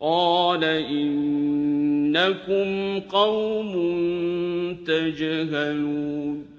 قَالَ إِنَّكُمْ قَوْمٌ تَجْهَلُونَ.